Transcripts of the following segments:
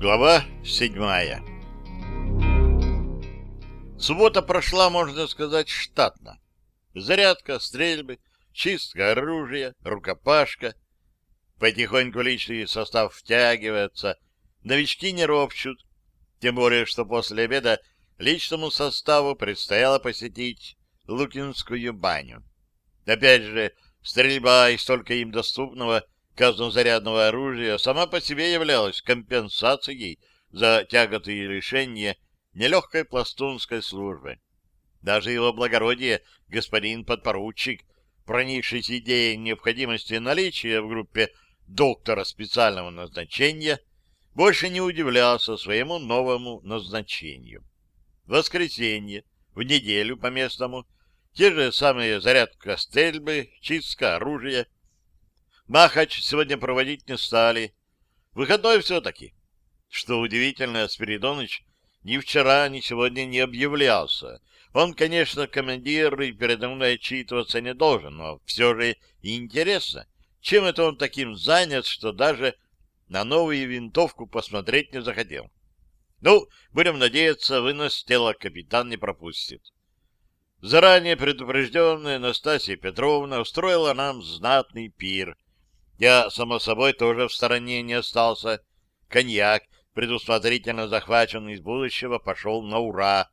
Глава седьмая Суббота прошла, можно сказать, штатно. Зарядка, стрельбы, чистка оружия, рукопашка. Потихоньку личный состав втягивается, новички не ропчут, тем более, что после обеда личному составу предстояло посетить Лукинскую баню. Опять же, стрельба из столько им доступного казнозарядного оружия сама по себе являлась компенсацией за тяготы и лишения нелегкой пластунской службы. Даже его благородие, господин подпоручик, проникшись идеей необходимости наличия в группе доктора специального назначения, больше не удивлялся своему новому назначению. В воскресенье, в неделю по местному, те же самые зарядка стрельбы, чистка оружия — Махач сегодня проводить не стали. Выходной все-таки. Что удивительно, Спиридоныч ни вчера, ни сегодня не объявлялся. Он, конечно, командир и передо мной отчитываться не должен, но все же интересно, чем это он таким занят, что даже на новую винтовку посмотреть не захотел. Ну, будем надеяться, вынос тела капитан не пропустит. Заранее предупрежденная Настасья Петровна устроила нам знатный пир — я, само собой, тоже в стороне не остался. Коньяк, предусмотрительно захваченный из будущего, пошел на ура.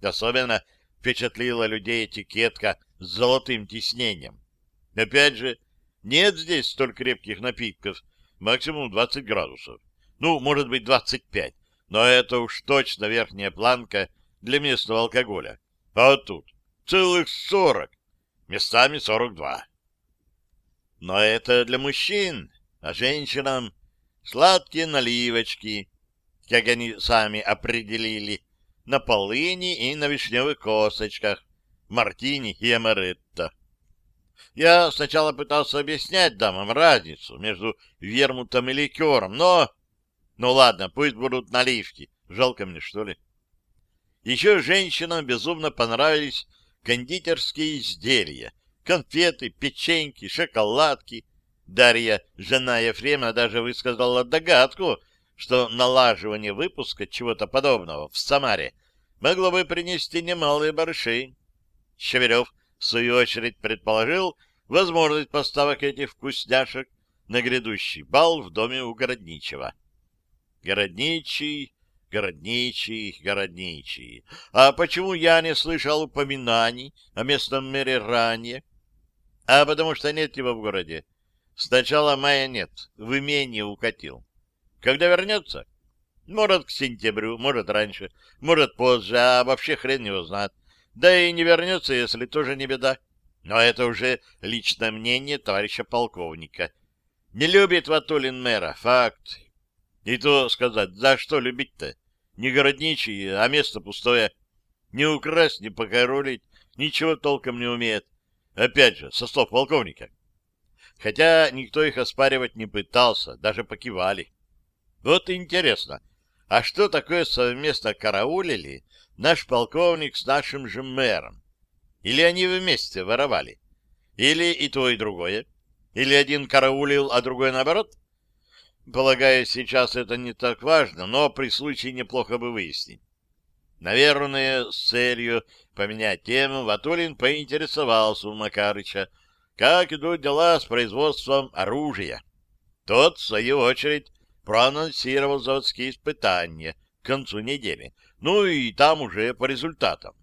Особенно впечатлила людей этикетка с золотым тиснением. Опять же, нет здесь столь крепких напитков, максимум 20 градусов. Ну, может быть, 25, но это уж точно верхняя планка для местного алкоголя. А тут целых 40, местами 42. Но это для мужчин, а женщинам сладкие наливочки, как они сами определили, на полыни и на вишневых косточках, мартини и амаретто. Я сначала пытался объяснять дамам разницу между вермутом и ликером, но... Ну ладно, пусть будут наливки. Жалко мне, что ли? Еще женщинам безумно понравились кондитерские изделия, конфеты, печеньки, шоколадки. Дарья, жена Ефрема, даже высказала догадку, что налаживание выпуска чего-то подобного в Самаре могло бы принести немалые барыши. Щеверев, в свою очередь, предположил возможность поставок этих вкусняшек на грядущий бал в доме у Городничего. Городничий, Городничий, Городничий. А почему я не слышал упоминаний о местном мэре ранее? А потому что нет его в городе. С начала мая нет, в имение укатил. Когда вернется? Может, к сентябрю, может, раньше, может, позже, а вообще хрен его знает. Да и не вернется, если тоже не беда. Но это уже личное мнение товарища полковника. Не любит Ватулин мэра, факт. И то сказать, за что любить-то? Не городничий, а место пустое. Не украсть, не покоролить, ничего толком не умеет. Опять же, со слов полковника. Хотя никто их оспаривать не пытался, даже покивали. Вот интересно, а что такое совместно караулили наш полковник с нашим же мэром? Или они вместе воровали? Или и то, и другое? Или один караулил, а другой наоборот? Полагаю, сейчас это не так важно, но при случае неплохо бы выяснить. Наверное, с целью поменять тему, Ватулин поинтересовался у Макарыча, как идут дела с производством оружия. Тот, в свою очередь, проанонсировал заводские испытания к концу недели, ну и там уже по результатам.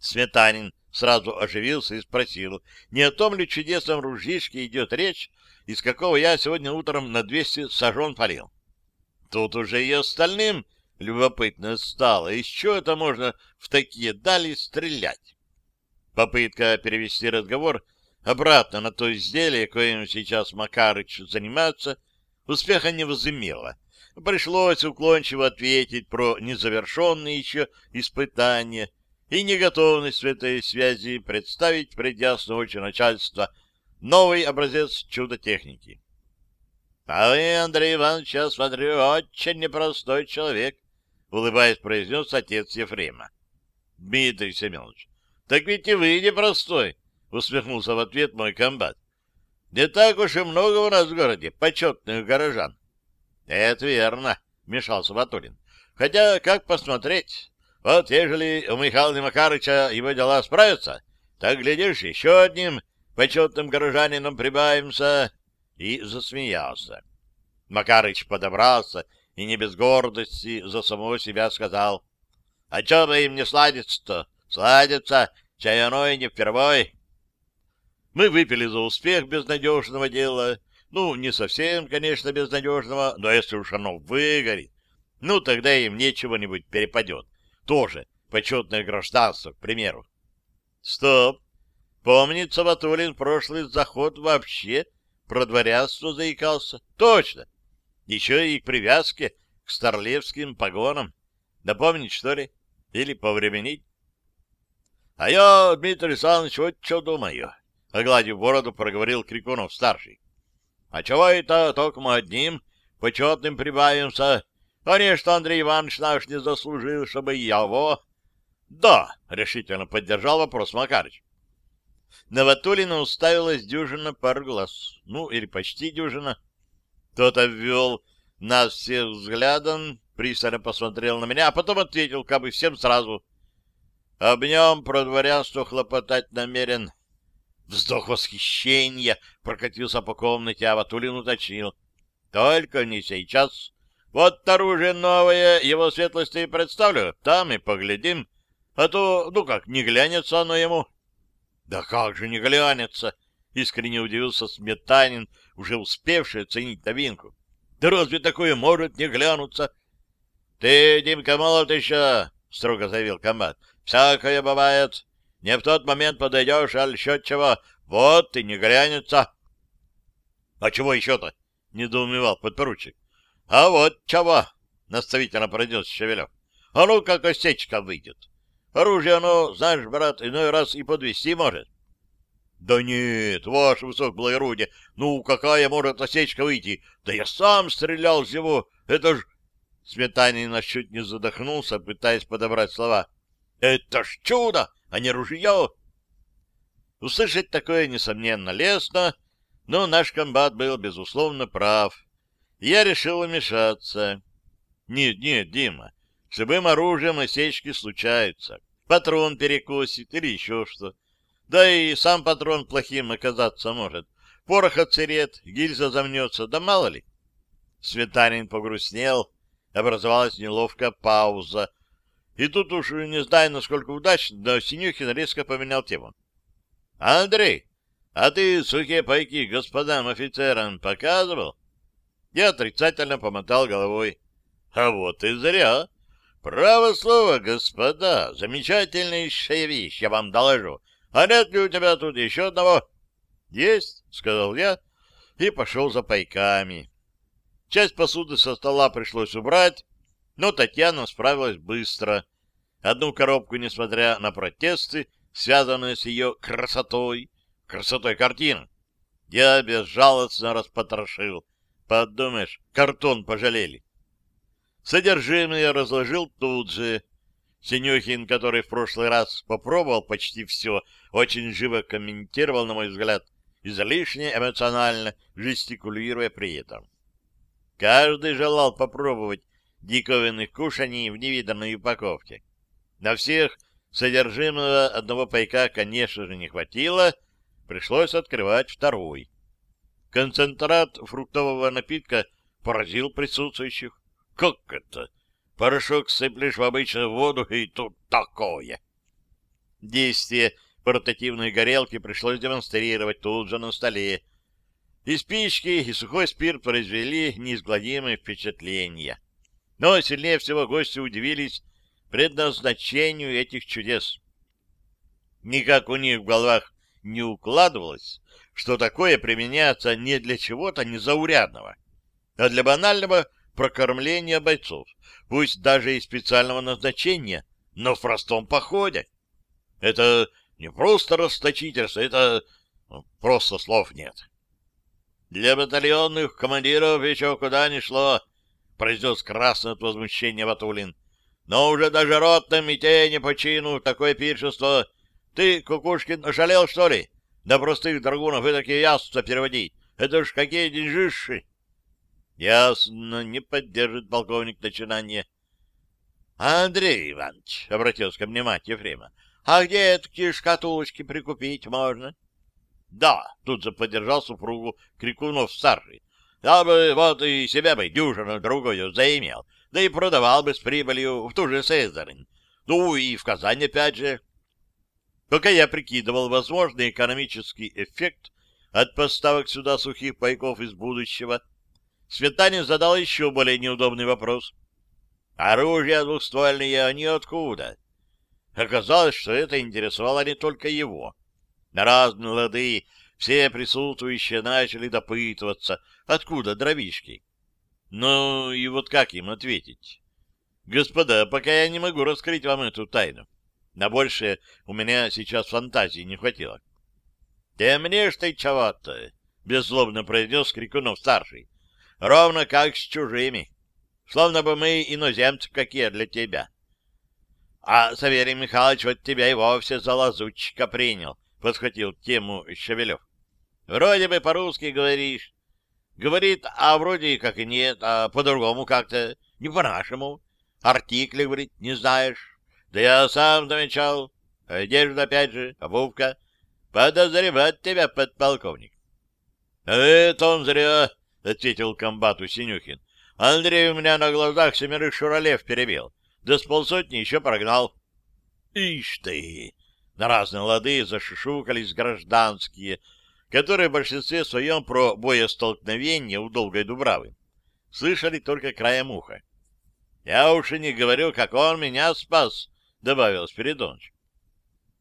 Сметанин сразу оживился и спросил, не о том ли чудесном ружьишке идет речь, из какого я сегодня утром на 200 сажен полил. Тут уже и остальным Любопытно стало, из чего это можно в такие дали стрелять? Попытка перевести разговор обратно на то изделие, коим сейчас Макарыч занимается, успеха не возымела. Пришлось уклончиво ответить про незавершенные еще испытания и неготовность в этой связи представить пред ясно очи начальства новый образец чудо-техники. — А вы, Андрей Иванович, я смотрю, очень непростой человек, — улыбаясь, произнес отец Ефрема. — Дмитрий Семенович, так ведь и вы непростой, — усмехнулся в ответ мой комбат. — Не так уж и много у нас в городе почетных горожан. Это верно, вмешался Батурин. Хотя, как посмотреть? Вот ежели у Михаила Макарыча его дела справятся, так, глядишь, еще одним почетным горожанином прибавимся. И засмеялся. Макарыч подобрался и не без гордости за самого себя сказал. — А что бы им не сладиться-то? Сладится, чай оно и не впервой. Мы выпили за успех безнадежного дела. Ну, не совсем, конечно, безнадежного, но если уж оно выгорит, ну, тогда им нечего-нибудь перепадет. Тоже почетное гражданство, к примеру. Стоп! Помнится, Батулин прошлый заход вообще про дворянство заикался. Точно! Еще и к привязке к старлевским погонам. Напомнить, что ли? Или повременить? А я, Дмитрий Александрович, вот что думаю. Огладив бороду, проговорил Крикунов-старший. А чего это только мы одним почетным прибавимся? Конечно, Андрей Иванович наш не заслужил, чтобы его... Да, решительно поддержал вопрос Макарыч. На Ватулина уставилась дюжина пар глаз. Ну, или почти дюжина. Кто-то ввел нас всех взглядом, пристально посмотрел на меня, а потом ответил, как бы всем сразу. Об нем про дворянство хлопотать намерен. Вздох восхищения прокатился по комнате, а Ватулин уточнил. Только не сейчас. Вот оружие новое, его светлости представлю, там и поглядим. А то, ну как, не глянется оно ему. Да как же не глянется? Искренне удивился Сметанин, уже успевший оценить новинку. Да разве такое может не глянуться? Ты, Димка, молод еще, строго заявил комбат. Всякое бывает. Не в тот момент подойдешь, а еще чего. Вот и не глянется. — А чего еще-то? — недоумевал подпоручик. — А вот чего? — наставительно произнес Шевелев. — А ну, как осечка выйдет. Оружие оно, знаешь, брат, иной раз и подвести может. — Да нет, ваше высокоблагородие, ну какая может осечка выйти? Да я сам стрелял с него, это ж... Сметанин чуть не задохнулся, пытаясь подобрать слова. — Это ж чудо! а не ружье. Услышать такое, несомненно, лестно, но наш комбат был, безусловно, прав. Я решил вмешаться. Нет, нет, Дима, с любым оружием осечки случаются. Патрон перекосит или еще что. Да и сам патрон плохим оказаться может. Порох отсырет, гильза замнется, да мало ли. Светанин погрустнел, образовалась неловкая пауза, и тут уж не знаю, насколько удачно, но Синюхин резко поменял тему. — Андрей, а ты сухие пайки господам офицерам показывал? Я отрицательно помотал головой. — А вот и зря. Право слово, господа, замечательнейшая вещь, я вам доложу. А нет ли у тебя тут еще одного? — Есть, — сказал я и пошел за пайками. Часть посуды со стола пришлось убрать, но Татьяна справилась быстро. Одну коробку, несмотря на протесты, связанные с ее красотой, красотой картин, я безжалостно распотрошил. Подумаешь, картон пожалели. Содержимое разложил тут же. Синюхин, который в прошлый раз попробовал почти все, очень живо комментировал, на мой взгляд, излишне эмоционально, жестикулируя при этом. Каждый желал попробовать диковинных кушаний в невиданной упаковке. На всех содержимого одного пайка, конечно же, не хватило, пришлось открывать второй. Концентрат фруктового напитка поразил присутствующих. Как это? Порошок сыплешь в обычную воду, и тут такое. Действие портативной горелки пришлось демонстрировать тут же на столе. И спички, и сухой спирт произвели неизгладимое впечатление. Но сильнее всего гости удивились предназначению этих чудес. Никак у них в головах не укладывалось, что такое применяется не для чего-то незаурядного, а для банального прокормления бойцов, пусть даже и специального назначения, но в простом походе. Это не просто расточительство, это ну, просто слов нет. Для батальонных командиров еще куда ни шло, произнес красное от возмущения Ватулин. Но уже даже ротным и те почину такое пиршество. Ты, Кукушкин, ошалел, что ли? Да простых драгунов и такие яства переводить. Это ж какие деньжиши! Ясно, не поддержит полковник начинание. Андрей Иванович, — обратился ко мне мать Ефрема, — а где такие шкатулочки прикупить можно? — Да, — тут же поддержал супругу Крикунов-старший. — Я бы вот и себя бы дюжину другую заимел, да и продавал бы с прибылью в ту же Сызрань. Ну и в Казань опять же. Пока я прикидывал возможный экономический эффект от поставок сюда сухих пайков из будущего, Светанин задал еще более неудобный вопрос. Оружие двухствольные они откуда? Оказалось, что это интересовало не только его. На разные лады все присутствующие начали допытываться, откуда дровишки. Ну и вот как им ответить? Господа, пока я не могу раскрыть вам эту тайну. На большее у меня сейчас фантазии не хватило. — Темнешь ты чего-то, — беззлобно произнес Крикунов-старший. — Ровно как с чужими. Словно бы мы иноземцы какие для тебя. — А Саверий Михайлович вот тебя и вовсе за лазутчика принял, — подхватил тему Щавелев. — Вроде бы по-русски говоришь. Говорит, а вроде как и нет, а по-другому как-то, не по-нашему. Артикли, говорит, не знаешь. Да я сам замечал. Одежда, опять же, обувка. Подозревать тебя, подполковник. — Это он зря, — ответил комбату Синюхин. — Андрей у меня на глазах семерых шуралев перебил. Да с полсотни еще прогнал. — Ишь ты! На разные лады зашишукались гражданские, которые в большинстве своем про боестолкновение у Долгой Дубравы слышали только краем уха. Я уж и не говорю, как он меня спас, — добавил Спиридоныч.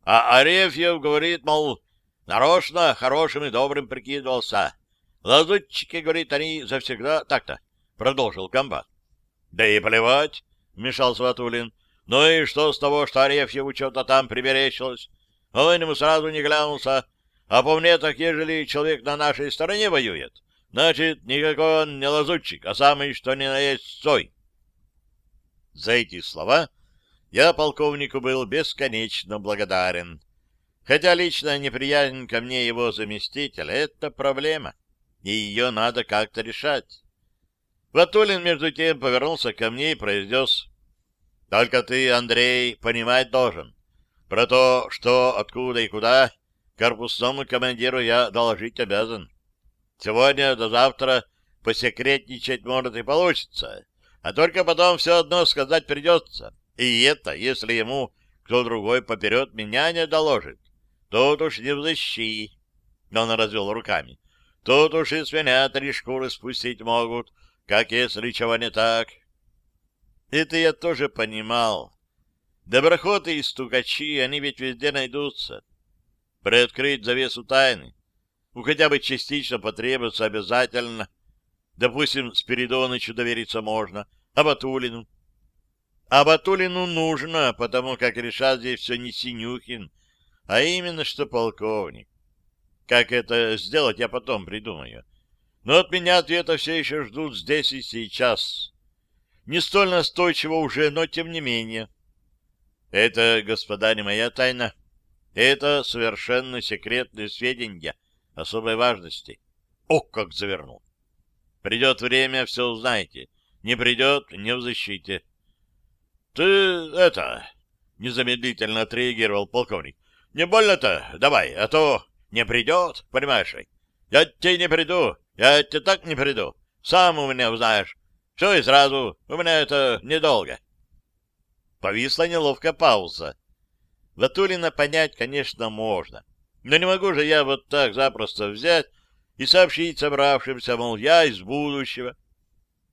А Арефьев говорит, мол, нарочно хорошим и добрым прикидывался. Лазутчики, говорит, они завсегда так-то, — продолжил комбат. — Да и плевать, — вмешался Ватулин. — Ну и что с того, что Арефьеву что-то там приберечилось? Он ему сразу не глянулся. А по мне, так ежели человек на нашей стороне воюет, значит, никакой он не лазутчик, а самый что ни на есть сой. За эти слова я полковнику был бесконечно благодарен. Хотя личная неприязнь ко мне его заместителя — это проблема, и ее надо как-то решать. Ватулин, между тем, повернулся ко мне и произнес, «Только ты, Андрей, понимать должен. Про то, что, откуда и куда, корпусному командиру я доложить обязан. Сегодня до завтра посекретничать может и получится, а только потом все одно сказать придется. И это, если ему кто другой поперед меня не доложит. Тут уж не взыщи. Но он развел руками. Тут уж и свинят три шкуры спустить могут, как если чего не так. Это я тоже понимал. Доброходы и стукачи, они ведь везде найдутся. Приоткрыть завесу тайны. У хотя бы частично потребуется обязательно. Допустим, Спиридонычу довериться можно, а Батулину. А Батулину нужно, потому как решать здесь все не Синюхин, а именно что полковник. Как это сделать, я потом придумаю. Но от меня ответа все еще ждут здесь и сейчас. Не столь настойчиво уже, но тем не менее. Это, господа, не моя тайна. Это совершенно секретные сведения особой важности. О, как завернул! Придет время, все узнаете. Не придет — не в защите. — Ты это... — незамедлительно отреагировал полковник. — Не больно-то? Давай, а то не придет, понимаешь? Я тебе не приду, я тебе так не приду. Сам у меня узнаешь. Все и сразу, у меня это недолго. Повисла неловкая пауза. Ватулина понять, конечно, можно. Но не могу же я вот так запросто взять и сообщить собравшимся, мол, я из будущего.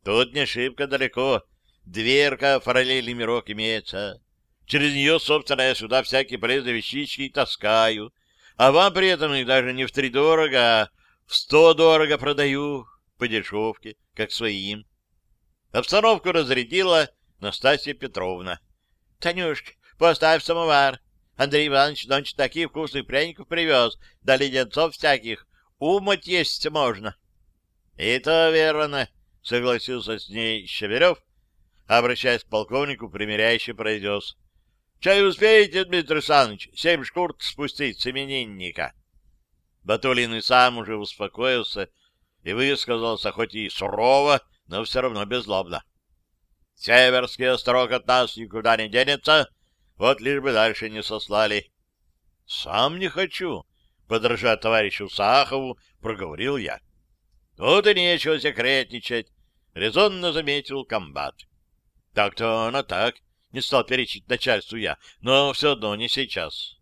Тут не шибко далеко. Дверка параллельный мирок имеется. Через нее, собственно, я сюда всякие полезные вещички таскаю. А вам при этом их даже не в три дорого, а в сто дорого продаю по дешевке, как своим. Обстановку разрядила Настасья Петровна. — Танюшка, поставь самовар. Андрей Иванович ночью таких вкусных пряников привез, да леденцов всяких. Умыть есть можно. — И то верно, — согласился с ней Щеверев, обращаясь к полковнику, примиряюще произнес. — Чай успеете, Дмитрий Александрович, семь шкур спустить с именинника? Батулин и сам уже успокоился и высказался, хоть и сурово, но все равно беззлобно. Северский острог от нас никуда не денется, вот лишь бы дальше не сослали. — Сам не хочу, — подражая товарищу Сахову, проговорил я. — Вот и нечего секретничать, — резонно заметил комбат. — Так-то оно так, — не стал перечить начальству я, но все одно не сейчас.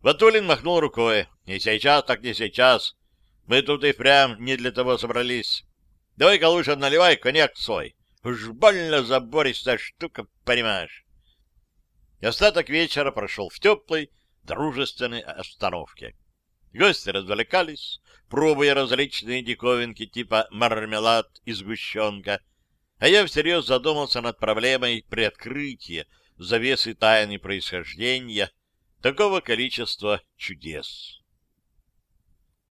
Ватулин махнул рукой. — Не сейчас, так не сейчас. Мы тут и прям не для того собрались. Давай-ка лучше наливай коньяк свой. Уж больно забористая штука, понимаешь. Остаток вечера прошел в теплой, дружественной обстановке. Гости развлекались, пробуя различные диковинки типа мармелад и сгущенка, а я всерьез задумался над проблемой приоткрытия завесы тайны происхождения такого количества чудес.